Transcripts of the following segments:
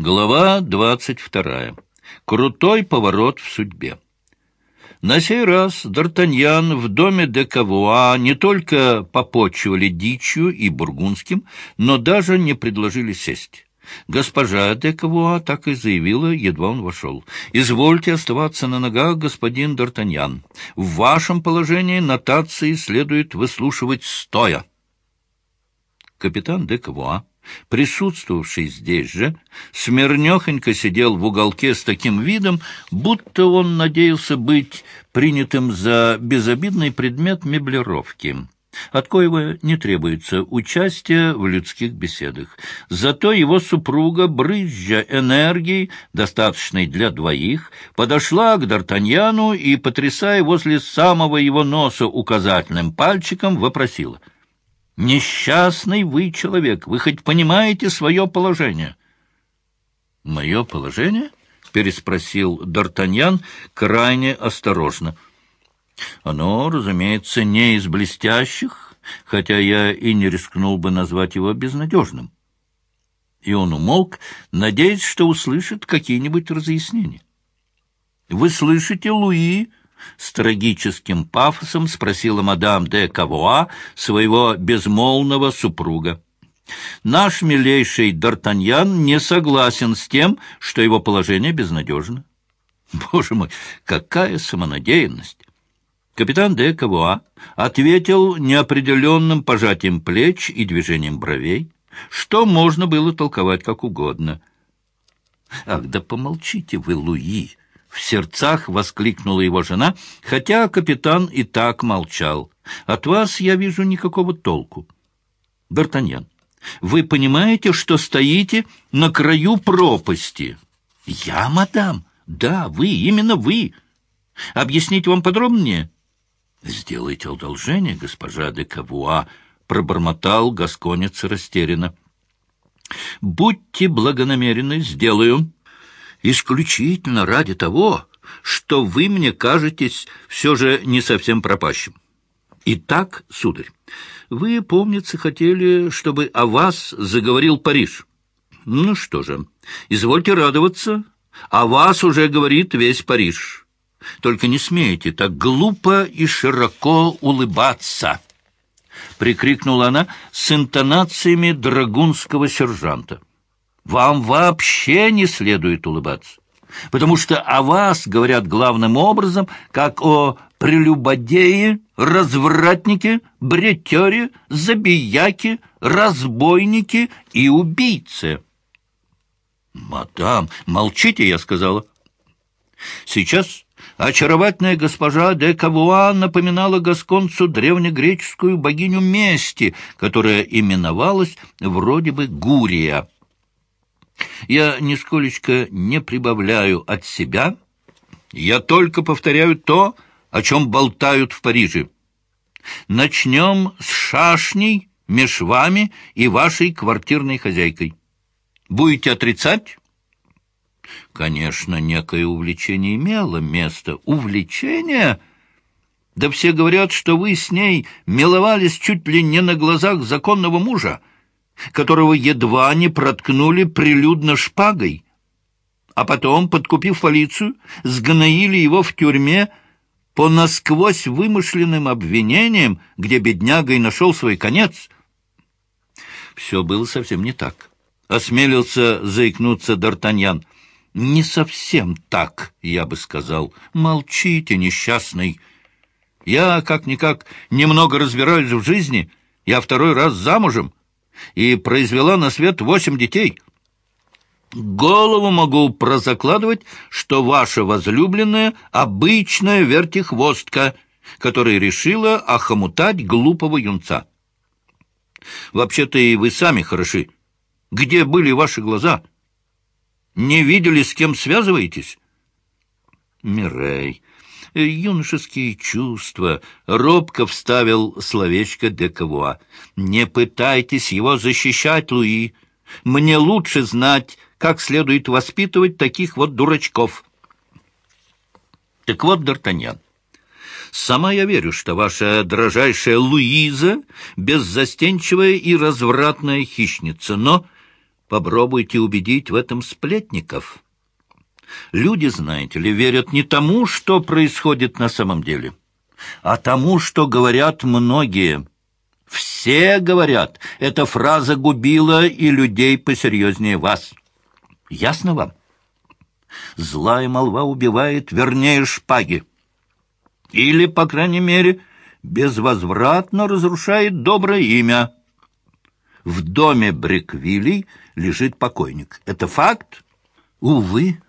Глава двадцать вторая. Крутой поворот в судьбе. На сей раз Д'Артаньян в доме де Кавуа не только попочивали дичью и бургундским, но даже не предложили сесть. Госпожа де Кавуа так и заявила, едва он вошел. «Извольте оставаться на ногах, господин Д'Артаньян. В вашем положении нотации следует выслушивать стоя». Капитан де Кавуа присутствовавший здесь же, смирнехонько сидел в уголке с таким видом, будто он надеялся быть принятым за безобидный предмет меблировки, от коего не требуется участия в людских беседах. Зато его супруга, брызжа энергией, достаточной для двоих, подошла к Д'Артаньяну и, потрясая возле самого его носа указательным пальчиком, вопросила — Несчастный вы человек, вы хоть понимаете свое положение? — Мое положение? — переспросил Д'Артаньян крайне осторожно. — Оно, разумеется, не из блестящих, хотя я и не рискнул бы назвать его безнадежным. И он умолк, надеясь, что услышит какие-нибудь разъяснения. — Вы слышите, Луи? С трагическим пафосом спросила мадам де Кавуа своего безмолвного супруга. Наш милейший Д'Артаньян не согласен с тем, что его положение безнадежно. Боже мой, какая самонадеянность! Капитан де Кавуа ответил неопределенным пожатием плеч и движением бровей, что можно было толковать как угодно. «Ах, да помолчите вы, Луи!» В сердцах воскликнула его жена, хотя капитан и так молчал. «От вас я вижу никакого толку». «Д'Артаньян, вы понимаете, что стоите на краю пропасти?» «Я, мадам? Да, вы, именно вы. Объяснить вам подробнее?» «Сделайте одолжение, госпожа де Кавуа», — пробормотал гасконец растерянно. «Будьте благонамерены, сделаю» исключительно ради того, что вы мне кажетесь все же не совсем пропащим. Итак, сударь, вы, помнится, хотели, чтобы о вас заговорил Париж. Ну что же, извольте радоваться, о вас уже говорит весь Париж. Только не смейте так глупо и широко улыбаться!» — прикрикнула она с интонациями драгунского сержанта. Вам вообще не следует улыбаться, потому что о вас говорят главным образом, как о прелюбодее, развратнике, бретере, забияке, разбойнике и убийце. «Мадам, молчите!» — я сказала. Сейчас очаровательная госпожа де Кавуа напоминала гасконцу древнегреческую богиню мести, которая именовалась вроде бы Гурия. Я нисколечко не прибавляю от себя, я только повторяю то, о чем болтают в Париже. Начнем с шашней меж вами и вашей квартирной хозяйкой. Будете отрицать? Конечно, некое увлечение имело место. Увлечение? Да все говорят, что вы с ней миловались чуть ли не на глазах законного мужа которого едва не проткнули прилюдно шпагой, а потом, подкупив полицию, сгноили его в тюрьме по насквозь вымышленным обвинениям, где бедняга и нашел свой конец. Все было совсем не так. Осмелился заикнуться Д'Артаньян. «Не совсем так, я бы сказал. Молчите, несчастный. Я, как-никак, немного разбираюсь в жизни. Я второй раз замужем и произвела на свет восемь детей. Голову могу прозакладывать, что ваша возлюбленная — обычная вертихвостка, которая решила охомутать глупого юнца. Вообще-то и вы сами хороши. Где были ваши глаза? Не видели, с кем связываетесь? Мирей, юношеские чувства, робко вставил словечко де Кавуа. «Не пытайтесь его защищать, Луи. Мне лучше знать, как следует воспитывать таких вот дурачков». Так вот, Д'Артаньян, сама я верю, что ваша дрожайшая Луиза — беззастенчивая и развратная хищница, но Попробуйте убедить в этом сплетников. Люди, знаете ли, верят не тому, что происходит на самом деле, а тому, что говорят многие. Все говорят, эта фраза губила и людей посерьезнее вас. Ясно вам? Злая молва убивает вернее шпаги. Или, по крайней мере, безвозвратно разрушает доброе имя. В доме Бриквилей лежит покойник. Это факт? Увы,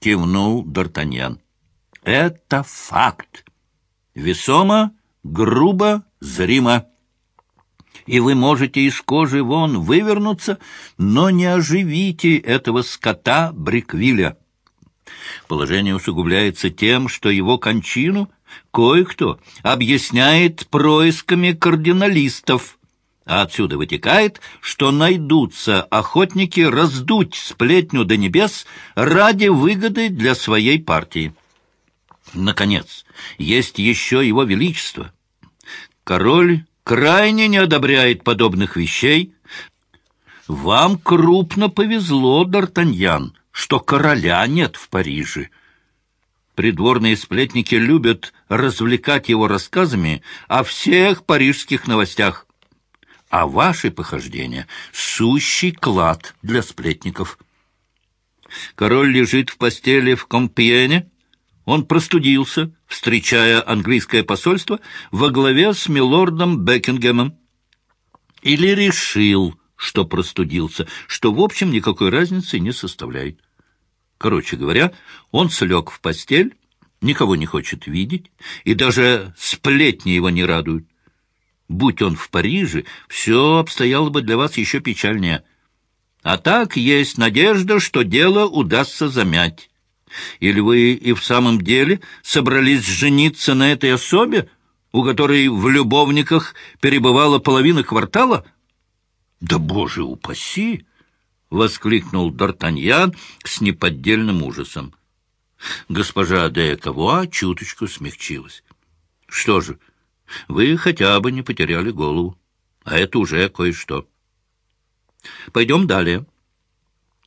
кивнул Д'Артаньян. Это факт. Весомо, грубо, зримо. И вы можете из кожи вон вывернуться, но не оживите этого скота Бриквиля. Положение усугубляется тем, что его кончину кое-кто объясняет происками кардиналистов, а отсюда вытекает, что найдутся охотники раздуть сплетню до небес ради выгоды для своей партии. Наконец, есть еще его величество. Король крайне не одобряет подобных вещей. Вам крупно повезло, Д'Артаньян, что короля нет в Париже. Придворные сплетники любят развлекать его рассказами о всех парижских новостях. А ваши похождения — сущий клад для сплетников. Король лежит в постели в Компьене. Он простудился, встречая английское посольство во главе с милордом Бекингемом. Или решил, что простудился, что, в общем, никакой разницы не составляет. Короче говоря, он слег в постель, никого не хочет видеть, и даже сплетни его не радуют. Будь он в Париже, все обстояло бы для вас еще печальнее. А так есть надежда, что дело удастся замять. Или вы и в самом деле собрались жениться на этой особе, у которой в любовниках перебывала половина квартала? Да, боже упаси! — воскликнул Д'Артаньян с неподдельным ужасом. Госпожа де Кавуа чуточку смягчилась. — Что же, вы хотя бы не потеряли голову, а это уже кое-что. Пойдем далее.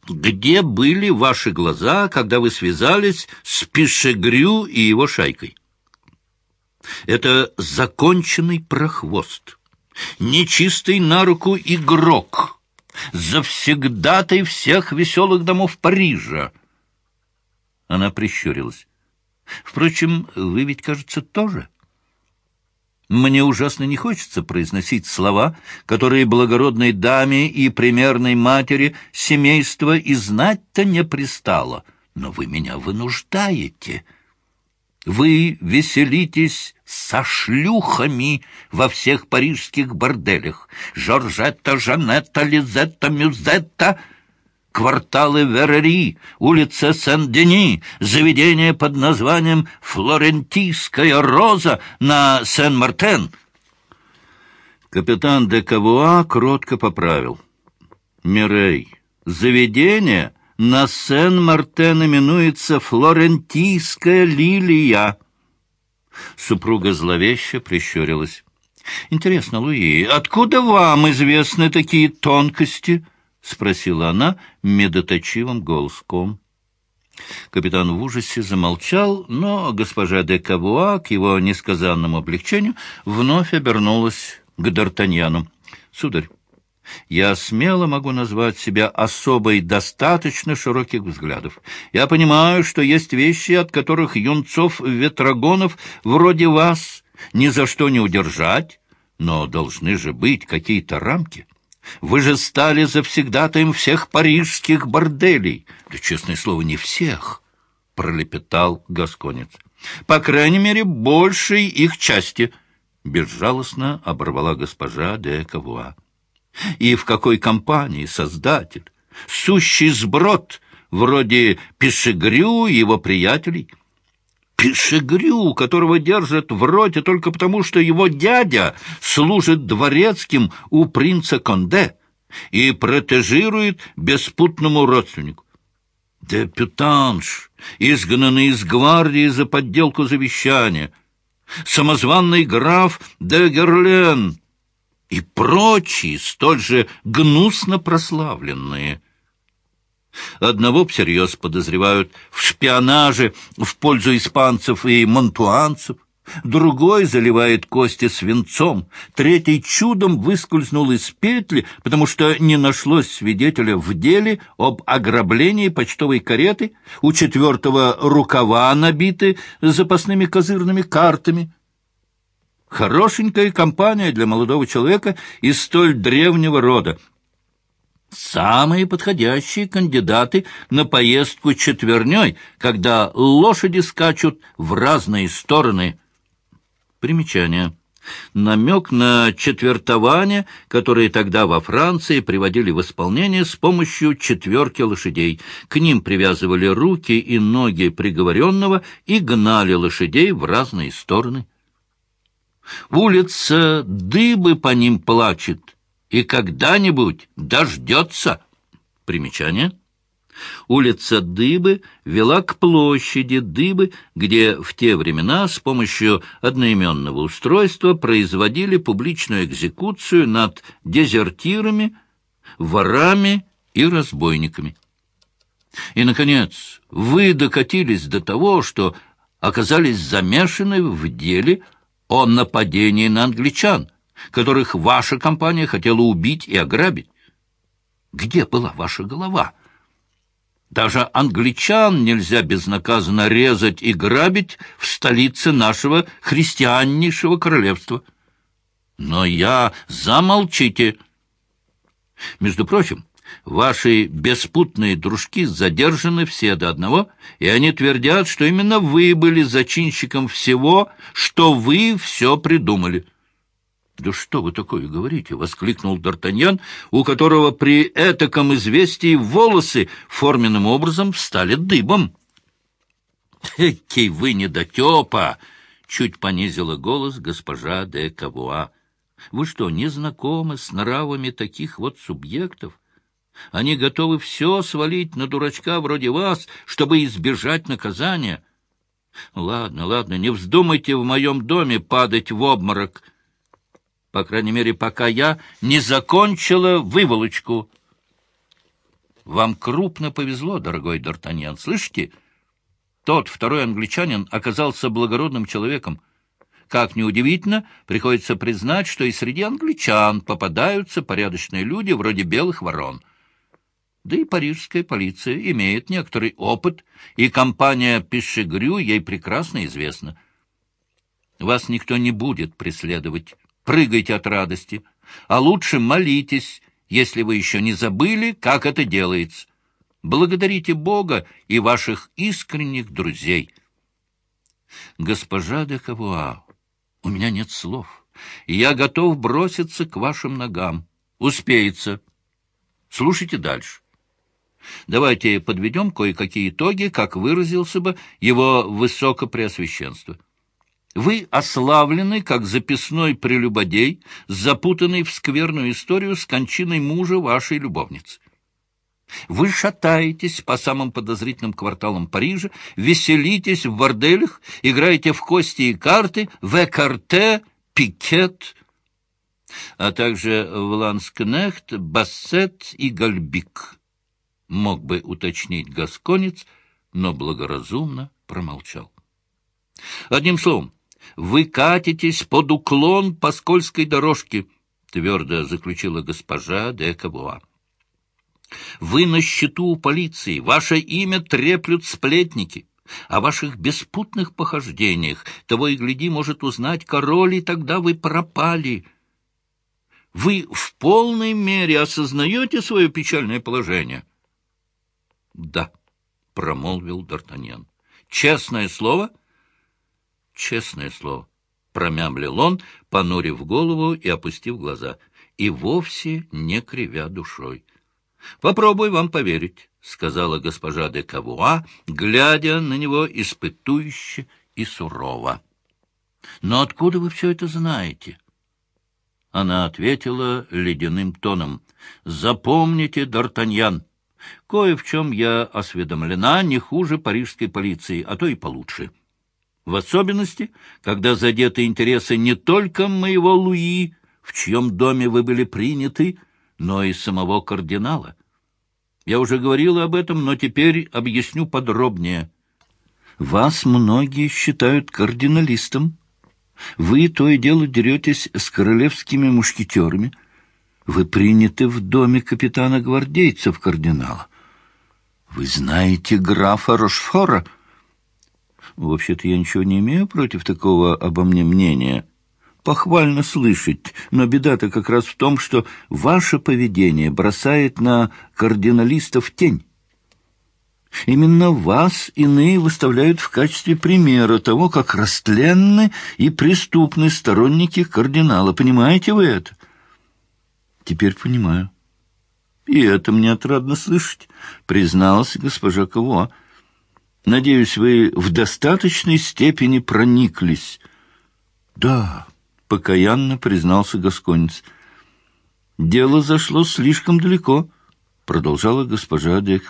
Где были ваши глаза, когда вы связались с Пишегрю и его шайкой? Это законченный прохвост, нечистый на руку игрок — завсегдатай всех веселых домов Парижа. Она прищурилась. Впрочем, вы ведь, кажется, тоже. Мне ужасно не хочется произносить слова, которые благородной даме и примерной матери семейства и знать-то не пристало. Но вы меня вынуждаете. Вы веселитесь со шлюхами во всех парижских борделях. Жоржетта, Жанетта, Лизетта, Мюзетта, кварталы Верери, улица Сен-Дени, заведение под названием «Флорентийская роза» на Сен-Мартен. Капитан де Кавуа кротко поправил. «Мирей, заведение...» на Сен-Мартен именуется «Флорентийская лилия». Супруга зловеще прищурилась. «Интересно, Луи, откуда вам известны такие тонкости?» — спросила она медоточивым голоском. Капитан в ужасе замолчал, но госпожа де Кавуа, к его несказанному облегчению, вновь обернулась к Д'Артаньяну. «Сударь, я смело могу назвать себя особой достаточно широких взглядов. Я понимаю, что есть вещи, от которых юнцов-ветрогонов вроде вас ни за что не удержать, но должны же быть какие-то рамки. Вы же стали завсегдатаем всех парижских борделей. Да, честное слово, не всех, — пролепетал Гасконец. По крайней мере, большей их части, — безжалостно оборвала госпожа де Кавуа. И в какой компании создатель? Сущий сброд, вроде Пешегрю и его приятелей. Пешегрю, которого держат в роте только потому, что его дядя служит дворецким у принца Конде и протежирует беспутному родственнику. Депутанш, изгнанный из гвардии за подделку завещания, самозванный граф де Герлен — и прочие, столь же гнусно прославленные. Одного всерьез подозревают в шпионаже в пользу испанцев и монтуанцев, другой заливает кости свинцом, третий чудом выскользнул из петли, потому что не нашлось свидетеля в деле об ограблении почтовой кареты, у четвертого рукава набиты запасными козырными картами. Хорошенькая компания для молодого человека из столь древнего рода. Самые подходящие кандидаты на поездку четверней, когда лошади скачут в разные стороны – Примечание. Намек на четвертование, которые тогда во Франции приводили в исполнение с помощью четверки лошадей. К ним привязывали руки и ноги приговоренного и гнали лошадей в разные стороны. Улица дыбы по ним плачет, и когда-нибудь дождется. Примечание. Улица Дыбы вела к площади Дыбы, где в те времена с помощью одноименного устройства производили публичную экзекуцию над дезертирами, ворами и разбойниками. И, наконец, вы докатились до того, что оказались замешаны в деле о нападении на англичан, которых ваша компания хотела убить и ограбить. Где была ваша голова?» Даже англичан нельзя безнаказанно резать и грабить в столице нашего христианнейшего королевства. Но я... Замолчите! Между прочим, ваши беспутные дружки задержаны все до одного, и они твердят, что именно вы были зачинщиком всего, что вы все придумали. «Да что вы такое говорите?» — воскликнул Д'Артаньян, у которого при этаком известии волосы форменным образом встали дыбом. «Экий вы недотепа!» — чуть понизила голос госпожа де Кавуа. «Вы что, не знакомы с нравами таких вот субъектов? Они готовы все свалить на дурачка вроде вас, чтобы избежать наказания. Ладно, ладно, не вздумайте в моем доме падать в обморок» по крайней мере, пока я не закончила выволочку. Вам крупно повезло, дорогой Д'Артаньян, слышите? Тот второй англичанин оказался благородным человеком. Как неудивительно, приходится признать, что и среди англичан попадаются порядочные люди вроде белых ворон. Да и парижская полиция имеет некоторый опыт, и компания Пишегрю ей прекрасно известна. Вас никто не будет преследовать прыгайте от радости, а лучше молитесь, если вы еще не забыли, как это делается. Благодарите Бога и ваших искренних друзей. Госпожа де Кавуа, у меня нет слов, я готов броситься к вашим ногам. Успеется. Слушайте дальше. Давайте подведем кое-какие итоги, как выразился бы его высокопреосвященство. Вы ославлены, как записной прелюбодей, запутанный в скверную историю с кончиной мужа вашей любовницы. Вы шатаетесь по самым подозрительным кварталам Парижа, веселитесь в борделях, играете в кости и карты, в экарте, пикет, а также в ланскнехт, бассет и гальбик. Мог бы уточнить гасконец, но благоразумно промолчал. Одним словом, вы катитесь под уклон по скользкой дорожке, — твердо заключила госпожа де Кабуа. Вы на счету у полиции, ваше имя треплют сплетники. О ваших беспутных похождениях того и гляди может узнать король, и тогда вы пропали. Вы в полной мере осознаете свое печальное положение? — Да, — промолвил Д'Артаньян. — Честное слово — Честное слово, промямлил он, понурив голову и опустив глаза, и вовсе не кривя душой. — Попробуй вам поверить, — сказала госпожа де Кавуа, глядя на него испытующе и сурово. — Но откуда вы все это знаете? Она ответила ледяным тоном. — Запомните, Д'Артаньян, кое в чем я осведомлена не хуже парижской полиции, а то и получше. — в особенности, когда задеты интересы не только моего Луи, в чьем доме вы были приняты, но и самого кардинала. Я уже говорила об этом, но теперь объясню подробнее. Вас многие считают кардиналистом. Вы то и дело деретесь с королевскими мушкетерами. Вы приняты в доме капитана гвардейцев кардинала. Вы знаете графа Рошфора? Вообще-то я ничего не имею против такого обо мне мнения. Похвально слышать, но беда-то как раз в том, что ваше поведение бросает на кардиналистов тень. Именно вас иные выставляют в качестве примера того, как растленны и преступны сторонники кардинала. Понимаете вы это? Теперь понимаю. И это мне отрадно слышать, призналась госпожа Каво. Надеюсь, вы в достаточной степени прониклись. Да, покаянно признался Гасконец. Дело зашло слишком далеко, продолжала госпожа де.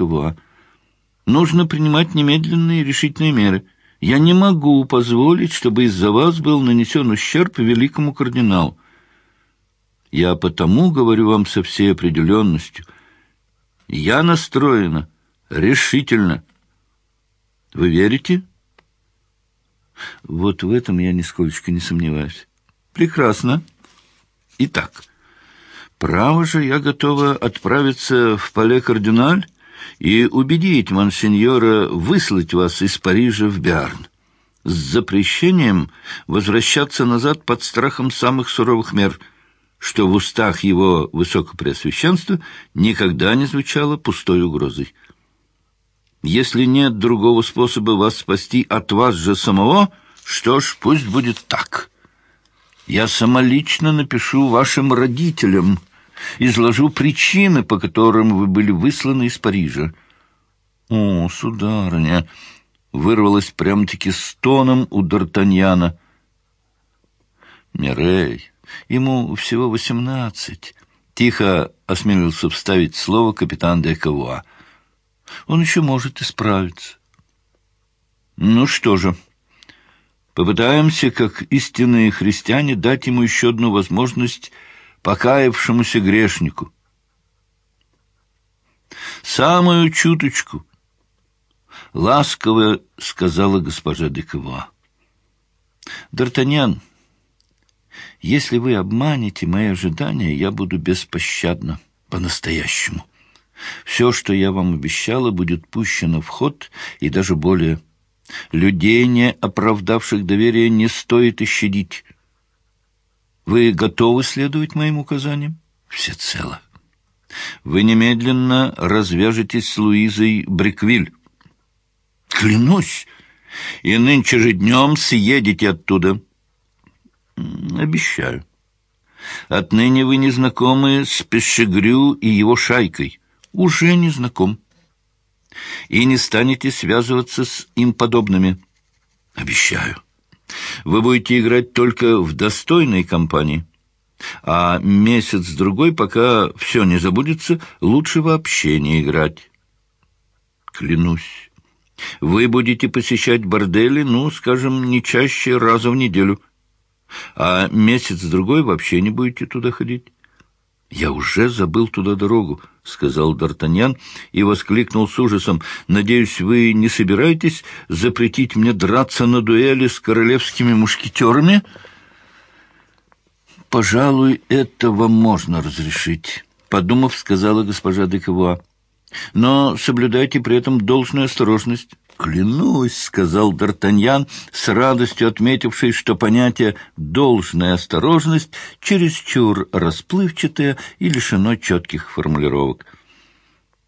Нужно принимать немедленные решительные меры. Я не могу позволить, чтобы из-за вас был нанесен ущерб великому кардиналу. Я потому говорю вам со всей определенностью. Я настроена решительно. Вы верите? Вот в этом я нисколько не сомневаюсь. Прекрасно. Итак, право же я готова отправиться в Пале-Кардиналь и убедить монсеньора выслать вас из Парижа в Биарн с запрещением возвращаться назад под страхом самых суровых мер — что в устах его высокопреосвященства никогда не звучало пустой угрозой. Если нет другого способа вас спасти от вас же самого, что ж, пусть будет так. Я самолично напишу вашим родителям, изложу причины, по которым вы были высланы из Парижа. О, сударыня, вырвалось прям-таки стоном у Д'Артаньяна. Мирей, Ему всего восемнадцать. Тихо осмелился вставить слово капитан де Кавуа. Он еще может исправиться. Ну что же, попытаемся, как истинные христиане, дать ему еще одну возможность покаявшемуся грешнику. Самую чуточку, ласково сказала госпожа де Кавуа. Д'Артаньян, если вы обманете мои ожидания, я буду беспощадна, по-настоящему. Все, что я вам обещала, будет пущено в ход, и даже более. Людей, не оправдавших доверие, не стоит и. Вы готовы следовать моим указаниям? Всецело. Вы немедленно развяжетесь с Луизой Бриквиль. Клянусь, и нынче же днем съедете оттуда. Обещаю. Отныне вы не знакомы с Пешегрю и его шайкой. Уже не знаком. И не станете связываться с им подобными. Обещаю. Вы будете играть только в достойной компании. А месяц-другой, пока все не забудется, лучше вообще не играть. Клянусь. Вы будете посещать бордели, ну, скажем, не чаще раза в неделю а месяц-другой вообще не будете туда ходить. — Я уже забыл туда дорогу, — сказал Д'Артаньян и воскликнул с ужасом. — Надеюсь, вы не собираетесь запретить мне драться на дуэли с королевскими мушкетерами? — Пожалуй, это вам можно разрешить, — подумав, сказала госпожа Декова. — Но соблюдайте при этом должную осторожность. «Клянусь», — сказал Д'Артаньян, с радостью отметивший, что понятие «должная осторожность» чересчур расплывчатое и лишено четких формулировок.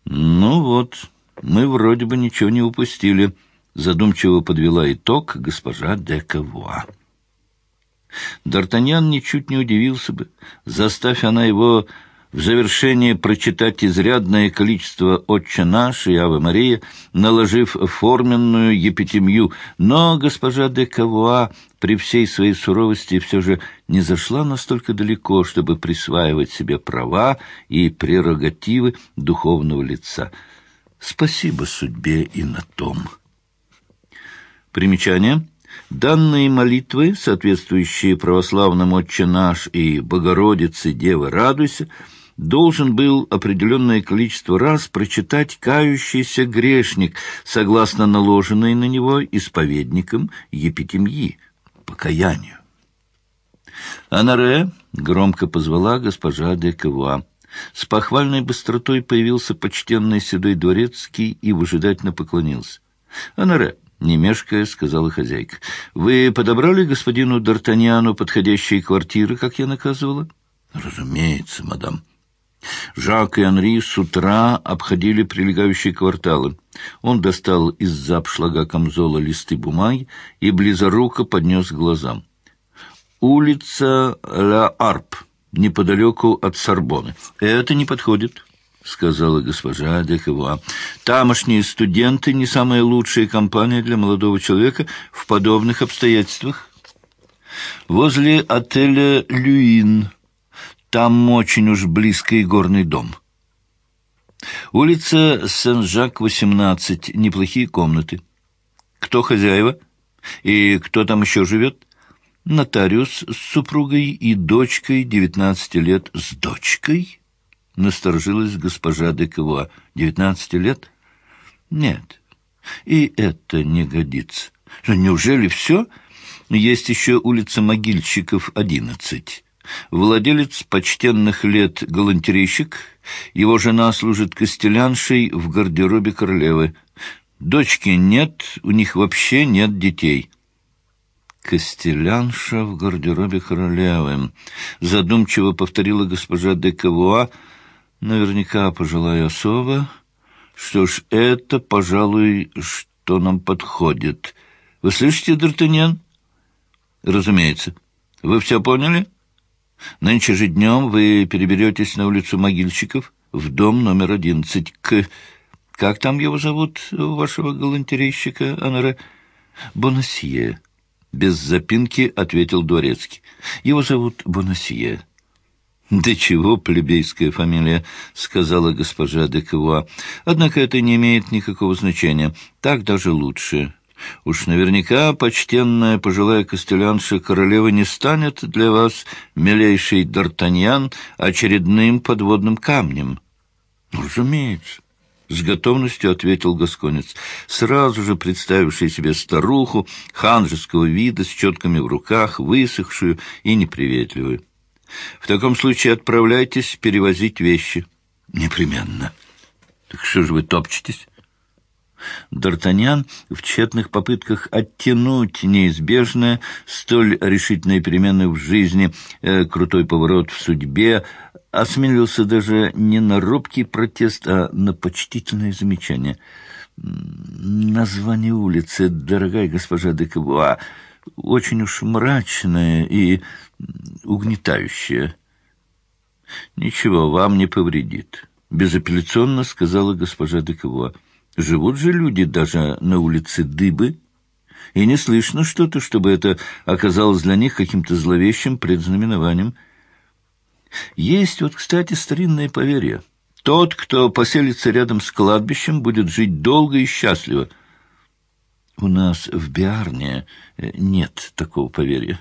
«Ну вот, мы вроде бы ничего не упустили», — задумчиво подвела итог госпожа де. Д'Артаньян ничуть не удивился бы, заставь она его в завершение прочитать изрядное количество «Отче наш» и «Аве Мария», наложив форменную епитемью, но госпожа де Кавуа при всей своей суровости все же не зашла настолько далеко, чтобы присваивать себе права и прерогативы духовного лица. Спасибо судьбе и на том. Примечание. Данные молитвы, соответствующие православным «Отче наш» и «Богородице, Дева, радуйся», должен был определенное количество раз прочитать «кающийся грешник», согласно наложенной на него исповедником епитемьи, покаянию. Анаре громко позвала госпожа де Кавуа. С похвальной быстротой появился почтенный седой дворецкий и выжидательно поклонился. «Анаре, не мешкая, сказала хозяйка, — вы подобрали господину Д'Артаньяну подходящие квартиры, как я наказывала? — Разумеется, мадам. Жак и Анри с утра обходили прилегающие кварталы. Он достал из-за обшлага камзола листы бумаги и близоруко поднес к глазам. «Улица Ла Арп, неподалеку от Сорбоны. Это не подходит». — сказала госпожа Декова. «Тамошние студенты — не самая лучшая компания для молодого человека в подобных обстоятельствах. Возле отеля «Люин» там очень уж близко горный дом. Улица Сен-Жак, 18, неплохие комнаты. Кто хозяева? И кто там еще живет?» Нотариус с супругой и дочкой, девятнадцати лет. С дочкой? Насторожилась госпожа де Кавуа. «Девятнадцати лет?» «Нет, и это не годится. Неужели все? Есть еще улица Могильщиков, одиннадцать. Владелец почтенных лет галантерейщик, его жена служит костеляншей в гардеробе королевы. Дочки нет, у них вообще нет детей». «Костелянша в гардеробе королевы», — задумчиво повторила госпожа де Кавуа, — Наверняка пожилая особа. Что ж, это, пожалуй, что нам подходит. Вы слышите, Д'Артаньян? Разумеется. Вы все поняли? Нынче же днем вы переберетесь на улицу Могильщиков в дом номер одиннадцать к... Как там его зовут, вашего галантерейщика, Анаре? Бонасье. Без запинки ответил Дворецкий. Его зовут Бонасье. «Да чего плебейская фамилия», — сказала госпожа де Куа. «Однако это не имеет никакого значения. Так даже лучше. Уж наверняка почтенная пожилая костелянша королева не станет для вас, милейший Д'Артаньян, очередным подводным камнем». «Разумеется». — с готовностью ответил Гасконец, сразу же представивший себе старуху ханжеского вида с четками в руках, высохшую и неприветливую. В таком случае отправляйтесь перевозить вещи. Непременно. Так что же вы топчетесь? Д'Артаньян в тщетных попытках оттянуть неизбежное, столь решительные перемены в жизни, э, крутой поворот в судьбе, осмелился даже не на робкий протест, а на почтительное замечание. Название улицы, дорогая госпожа де Кавуа, очень уж мрачное и угнетающее. «Ничего, вам не повредит», — безапелляционно сказала госпожа Декова. «Живут же люди даже на улице Дыбы, и не слышно что-то, чтобы это оказалось для них каким-то зловещим предзнаменованием. Есть вот, кстати, старинное поверье. Тот, кто поселится рядом с кладбищем, будет жить долго и счастливо. У нас в Биарне э, нет такого поверья».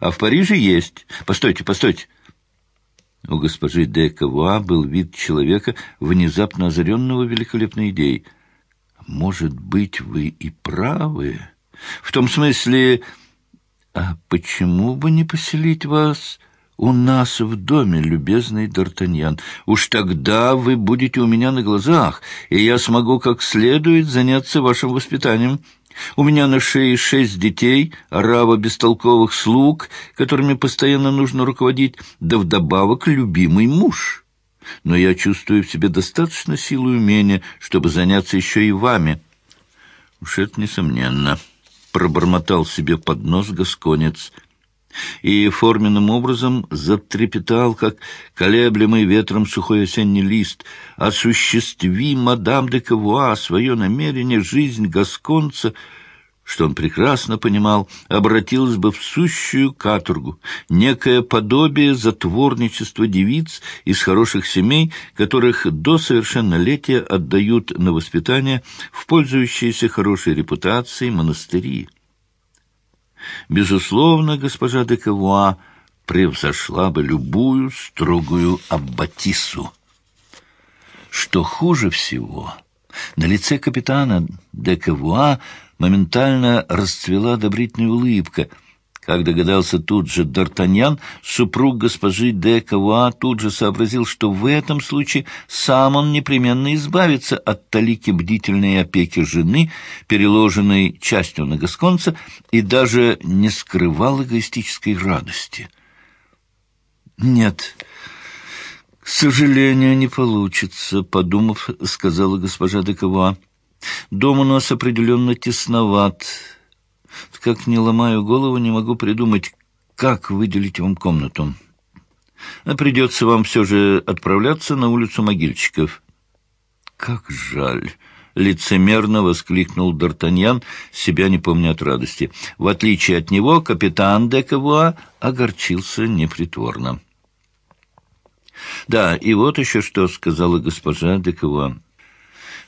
А в Париже есть. Постойте, постойте. У госпожи де Кавуа был вид человека, внезапно озаренного великолепной идеей. Может быть, вы и правы. В том смысле, а почему бы не поселить вас у нас в доме, любезный Д'Артаньян? Уж тогда вы будете у меня на глазах, и я смогу как следует заняться вашим воспитанием». У меня на шее шесть детей, арава бестолковых слуг, которыми постоянно нужно руководить, да вдобавок любимый муж. Но я чувствую в себе достаточно силы и умения, чтобы заняться еще и вами. Уж это несомненно, — пробормотал себе под нос гасконец — и форменным образом затрепетал, как колеблемый ветром сухой осенний лист. Осуществи, мадам де Кавуа, свое намерение, жизнь гасконца, что он прекрасно понимал, обратилась бы в сущую каторгу, некое подобие затворничества девиц из хороших семей, которых до совершеннолетия отдают на воспитание в пользующиеся хорошей репутацией монастыри. Безусловно, госпожа де Кавуа превзошла бы любую строгую аббатису. Что хуже всего, на лице капитана де Кавуа моментально расцвела одобрительная улыбка — как догадался тут же Д'Артаньян, супруг госпожи де Кавуа тут же сообразил, что в этом случае сам он непременно избавится от талики бдительной опеки жены, переложенной частью на Гасконца, и даже не скрывал эгоистической радости. «Нет, к сожалению, не получится», — подумав, сказала госпожа де Кавуа. «Дом у нас определенно тесноват». Как не ломаю голову, не могу придумать, как выделить вам комнату. А придется вам все же отправляться на улицу могильщиков. Как жаль! Лицемерно воскликнул Д'Артаньян, себя не помня от радости. В отличие от него, капитан де Кавуа огорчился непритворно. «Да, и вот еще что», — сказала госпожа де Кавуа.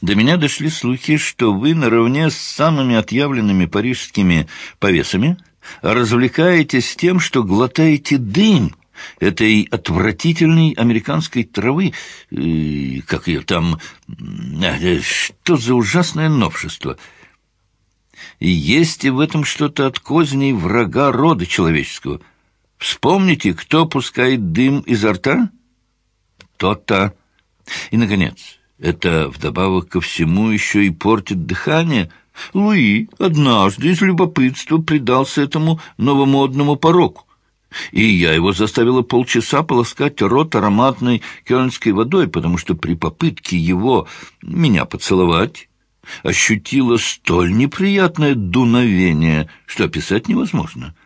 До меня дошли слухи, что вы наравне с самыми отъявленными парижскими повесами развлекаетесь тем, что глотаете дым этой отвратительной американской травы, э, как ее там... Э, что за ужасное новшество! И есть и в этом что-то от козней врага рода человеческого. Вспомните, кто пускает дым изо рта? Тот-то. И, наконец... Это вдобавок ко всему еще и портит дыхание. Луи однажды из любопытства предался этому новомодному пороку. И я его заставила полчаса полоскать рот ароматной кёльнской водой, потому что при попытке его, меня поцеловать, ощутила столь неприятное дуновение, что описать невозможно.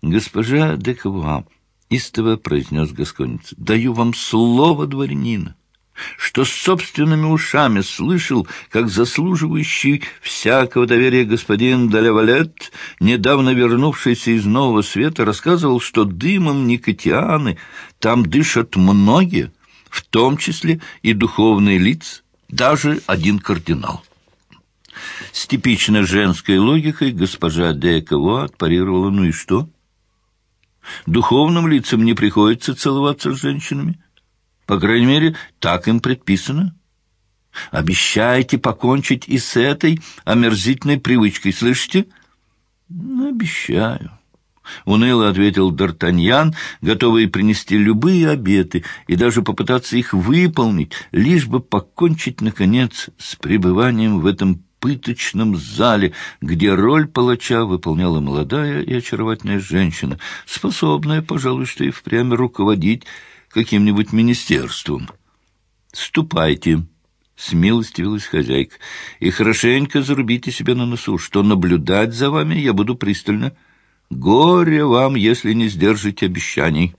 «Госпожа де Кавуа», — истово произнес Гасконец, — «даю вам слово дворянина что собственными ушами слышал, как заслуживающий всякого доверия господин Далявалет, недавно вернувшийся из Нового Света, рассказывал, что дымом Никотианы там дышат многие, в том числе и духовные лица, даже один кардинал. С типично женской логикой госпожа де Каво отпарировала «Ну и что?» Духовным лицам не приходится целоваться с женщинами. По крайней мере, так им предписано. Обещайте покончить и с этой омерзительной привычкой, слышите? Ну, обещаю. Уныло ответил Д'Артаньян, готовый принести любые обеты и даже попытаться их выполнить, лишь бы покончить, наконец, с пребыванием в этом пыточном зале, где роль палача выполняла молодая и очаровательная женщина, способная, пожалуй, что и впрямь руководить каким-нибудь министерством. Ступайте, — смилостивилась хозяйка, — и хорошенько зарубите себе на носу, что наблюдать за вами я буду пристально. Горе вам, если не сдержите обещаний».